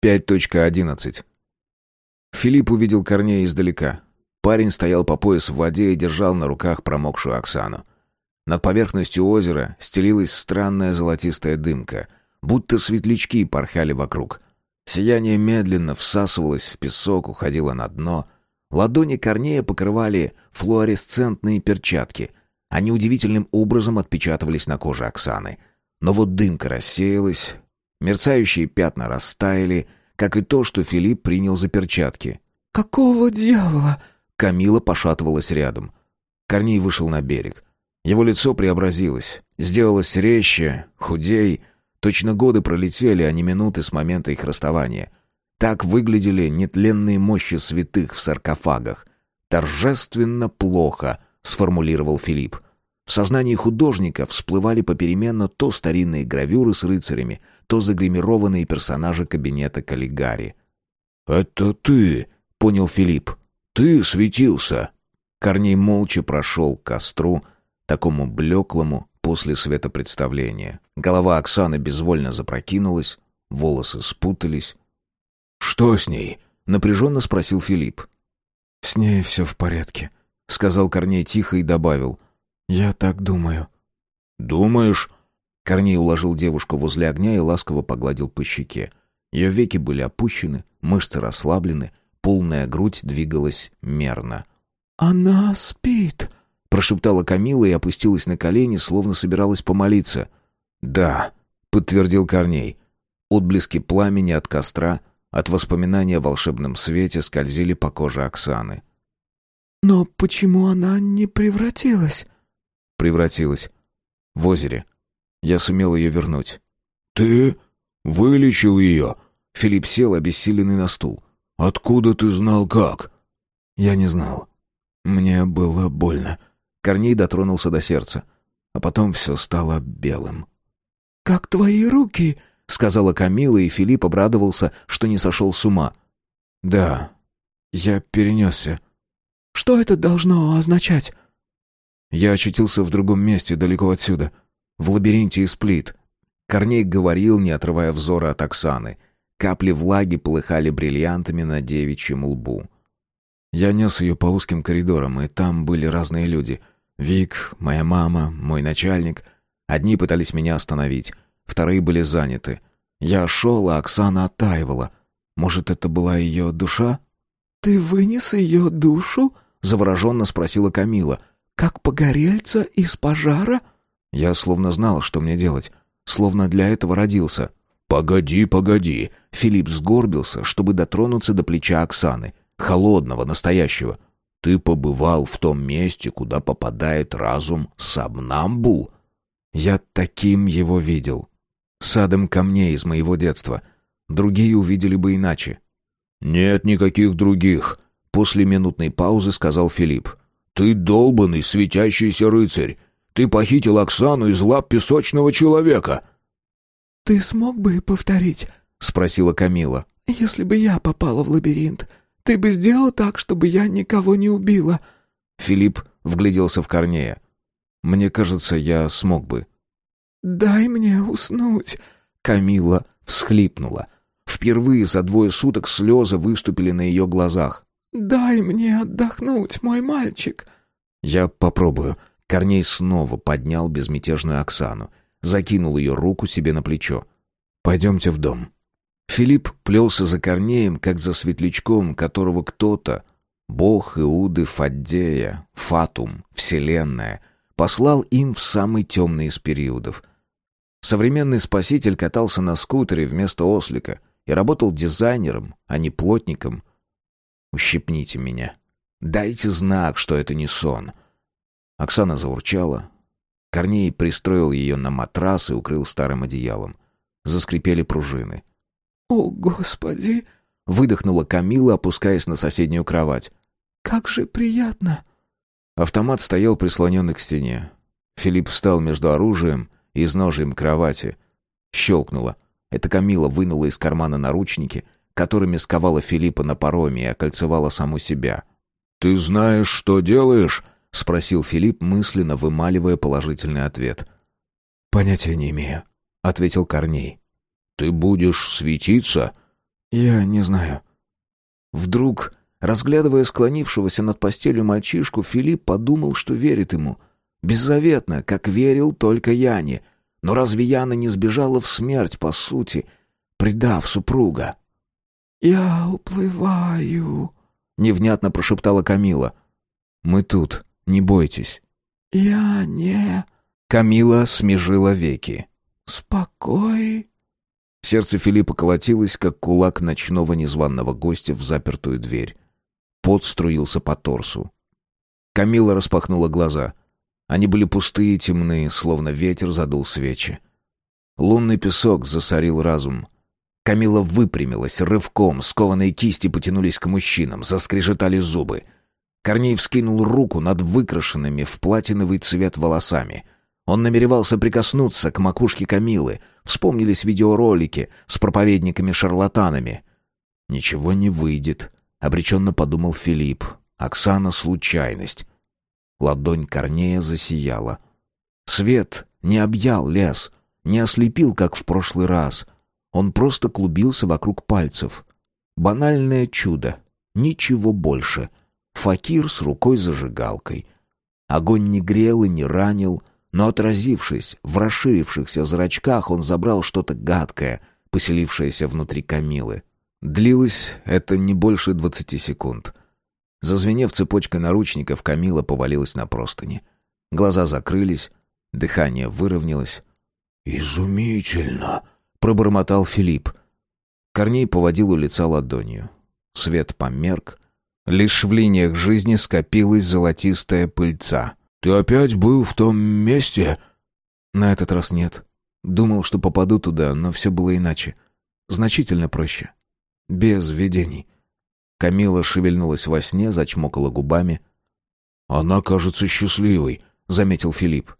5.11. Филипп увидел Корнея издалека. Парень стоял по пояс в воде и держал на руках промокшую Оксану. Над поверхностью озера стелилась странная золотистая дымка, будто светлячки порхали вокруг. Сияние медленно всасывалось в песок, уходило на дно. Ладони Корнея покрывали флуоресцентные перчатки. Они удивительным образом отпечатывались на коже Оксаны. Но вот дымка рассеялась, Мерцающие пятна растаяли, как и то, что Филипп принял за перчатки. «Какого дьявола?» Камила пошатывалась рядом. Корней вышел на берег. Его лицо преобразилось, сделалось резче, худей. Точно годы пролетели, а не минуты с момента их расставания. Так выглядели нетленные мощи святых в саркофагах. «Торжественно плохо», — сформулировал Филипп. В сознании художника всплывали попеременно то старинные гравюры с рыцарями, то загримированные персонажи кабинета Каллигари. «Это ты», — понял Филипп. «Ты светился». Корней молча прошел к костру, такому блеклому после светопредставления. Голова Оксаны безвольно запрокинулась, волосы спутались. «Что с ней?» — напряженно спросил Филипп. «С ней все в порядке», — сказал Корней тихо и добавил. «Я так думаю». «Думаешь?» Корней уложил девушку возле огня и ласково погладил по щеке. Ее веки были опущены, мышцы расслаблены, полная грудь двигалась мерно. «Она спит», — прошептала Камила и опустилась на колени, словно собиралась помолиться. «Да», — подтвердил Корней. Отблески пламени от костра, от воспоминания о волшебном свете скользили по коже Оксаны. «Но почему она не превратилась?» Превратилась. В озере. Я сумел ее вернуть. «Ты вылечил ее?» Филипп сел, обессиленный на стул. «Откуда ты знал как?» «Я не знал. Мне было больно». Корней дотронулся до сердца. А потом все стало белым. «Как твои руки?» — сказала Камила, и Филипп обрадовался, что не сошел с ума. «Да, я перенесся». «Что это должно означать?» Я очутился в другом месте, далеко отсюда, в лабиринте из плит. Корней говорил, не отрывая взора от Оксаны. Капли влаги полыхали бриллиантами на девичьем лбу. Я нес ее по узким коридорам, и там были разные люди. Вик, моя мама, мой начальник. Одни пытались меня остановить, вторые были заняты. Я шел, а Оксана оттаивала. Может, это была ее душа? «Ты вынес ее душу?» — завороженно спросила Камила. «Как погорельца из пожара?» Я словно знал, что мне делать. Словно для этого родился. «Погоди, погоди!» Филипп сгорбился, чтобы дотронуться до плеча Оксаны. Холодного, настоящего. «Ты побывал в том месте, куда попадает разум Сабнамбул?» Я таким его видел. Садом камней из моего детства. Другие увидели бы иначе. «Нет никаких других», — после минутной паузы сказал Филипп. «Ты долбанный светящийся рыцарь! Ты похитил Оксану из лап песочного человека!» «Ты смог бы повторить?» — спросила Камила. «Если бы я попала в лабиринт, ты бы сделал так, чтобы я никого не убила?» Филипп вгляделся в Корнея. «Мне кажется, я смог бы». «Дай мне уснуть!» Камила всхлипнула. Впервые за двое суток слезы выступили на ее глазах. «Дай мне отдохнуть, мой мальчик!» «Я попробую». Корней снова поднял безмятежную Оксану, закинул ее руку себе на плечо. «Пойдемте в дом». Филипп плелся за Корнеем, как за светлячком, которого кто-то, бог Иуды Фаддея, Фатум, Вселенная, послал им в самый темный из периодов. Современный спаситель катался на скутере вместо ослика и работал дизайнером, а не плотником, Ущипните меня. Дайте знак, что это не сон. Оксана заурчала. Корней пристроил ее на матрас и укрыл старым одеялом. Заскрипели пружины. «О, Господи!» — выдохнула Камила, опускаясь на соседнюю кровать. «Как же приятно!» Автомат стоял прислоненный к стене. Филипп встал между оружием и изножием кровати. Щелкнуло. Это Камила вынула из кармана наручники — которыми сковала Филиппа на пароме и окольцевала саму себя. «Ты знаешь, что делаешь?» — спросил Филипп, мысленно вымаливая положительный ответ. «Понятия не имею», — ответил Корней. «Ты будешь светиться?» Я не знаю». Вдруг, разглядывая склонившегося над постелью мальчишку, Филипп подумал, что верит ему. Беззаветно, как верил только Яне. Но разве Яна не сбежала в смерть, по сути, предав супруга? «Я уплываю», — невнятно прошептала Камила. «Мы тут, не бойтесь». «Я не...» Камила смежила веки. «Спокой...» Сердце Филиппа колотилось, как кулак ночного незваного гостя в запертую дверь. Пот струился по торсу. Камила распахнула глаза. Они были пустые и темные, словно ветер задул свечи. Лунный песок засорил разум. Камила выпрямилась рывком, скованные кисти потянулись к мужчинам, заскрежетали зубы. Корней вскинул руку над выкрашенными в платиновый цвет волосами — он намеревался прикоснуться к макушке Камилы. Вспомнились видеоролики с проповедниками-шарлатанами. «Ничего не выйдет», — обреченно подумал Филипп. «Оксана — случайность». Ладонь Корнея засияла. Свет не объял лес, не ослепил, как в прошлый раз. Он просто клубился вокруг пальцев. Банальное чудо. Ничего больше. Факир с рукой-зажигалкой. Огонь не грел и не ранил, — но отразившись в расширившихся зрачках, он забрал что-то гадкое, поселившееся внутри Камилы. Длилось это не больше двадцати секунд. Зазвенев цепочкой наручников, Камила повалилась на простыни. Глаза закрылись, дыхание выровнялось. «Изумительно!» — пробормотал Филипп. Корней поводил у лица ладонью. Свет померк. Лишь в линиях жизни скопилась золотистая пыльца. «Ты опять был в том месте?» «На этот раз нет. Думал, что попаду туда, но все было иначе. Значительно проще. Без видений». Камила шевельнулась во сне, зачмокала губами. «Она кажется счастливой», — заметил Филипп.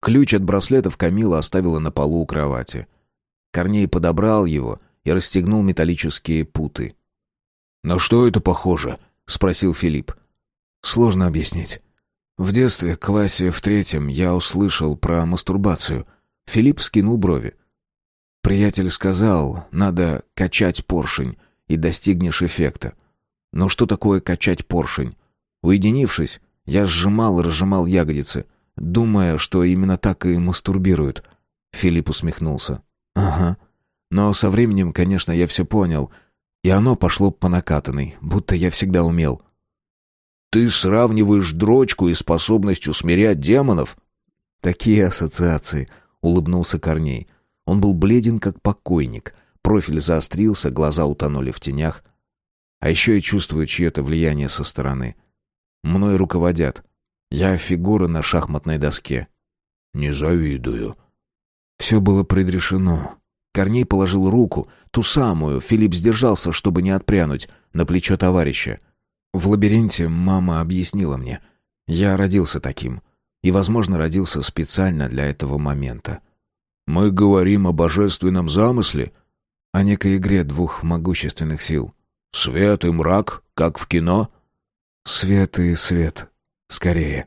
Ключ от браслетов Камила оставила на полу у кровати. Корней подобрал его и расстегнул металлические путы. «На что это похоже?» — спросил Филипп. «Сложно объяснить. В детстве, классе в третьем, я услышал про мастурбацию. Филипп скинул брови. Приятель сказал, надо качать поршень, и достигнешь эффекта. Но что такое качать поршень? Уединившись, я сжимал и разжимал ягодицы, думая, что именно так и мастурбируют. Филипп усмехнулся. «Ага. Но со временем, конечно, я все понял, и оно пошло по накатанной, будто я всегда умел». Ты сравниваешь дрочку и способность усмирять демонов? Такие ассоциации, улыбнулся Корней. Он был бледен, как покойник. Профиль заострился, глаза утонули в тенях. А еще я чувствую чье-то влияние со стороны. Мной руководят. Я фигура на шахматной доске. Не завидую. Все было предрешено. Корней положил руку, ту самую, Филипп сдержался, чтобы не отпрянуть, на плечо товарища. В лабиринте мама объяснила мне. Я родился таким. И, возможно, родился специально для этого момента. Мы говорим о божественном замысле? О некой игре двух могущественных сил. Свет и мрак, как в кино? Свет и свет. Скорее.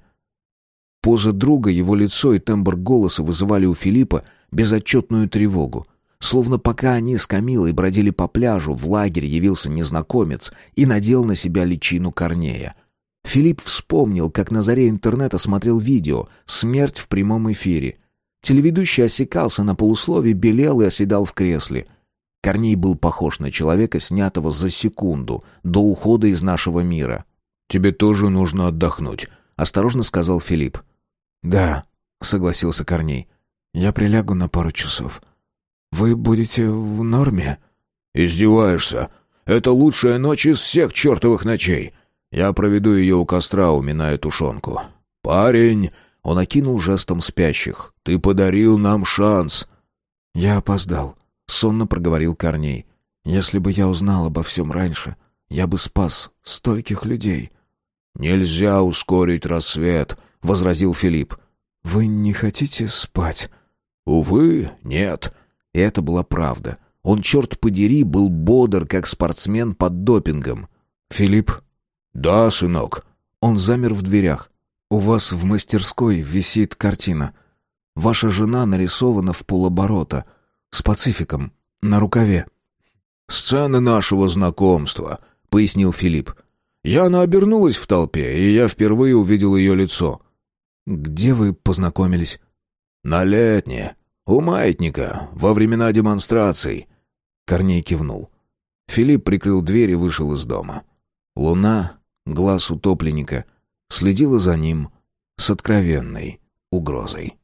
Поза друга, его лицо и тембр голоса вызывали у Филиппа безотчетную тревогу. Словно пока они с Камилой бродили по пляжу, в лагерь явился незнакомец и надел на себя личину Корнея. Филипп вспомнил, как на заре интернета смотрел видео «Смерть в прямом эфире». Телеведущий осекался на полуслове, белел и оседал в кресле. Корней был похож на человека, снятого за секунду до ухода из нашего мира. «Тебе тоже нужно отдохнуть», — осторожно сказал Филипп. «Да», — согласился Корней. «Я прилягу на пару часов». Вы будете в норме?» «Издеваешься? Это лучшая ночь из всех чертовых ночей. Я проведу ее у костра, уминая тушенку. Парень!» Он окинул жестом спящих. «Ты подарил нам шанс!» «Я опоздал», — сонно проговорил Корней. «Если бы я узнал обо всем раньше, я бы спас стольких людей». «Нельзя ускорить рассвет», — возразил Филипп. «Вы не хотите спать?» «Увы, нет. И это была правда. Он, черт подери, был бодр, как спортсмен под допингом. «Филипп?» «Да, сынок». Он замер в дверях. «У вас в мастерской висит картина. Ваша жена нарисована в полоборота, с пацификом, на рукаве. Сцены нашего знакомства», — пояснил Филипп. Яна обернулась в толпе, и я впервые увидел ее лицо. «Где вы познакомились?» «На летне. У маятника. Во времена демонстраций». Корней кивнул. Филипп прикрыл дверь и вышел из дома. Луна, глаз утопленника, следила за ним с откровенной угрозой.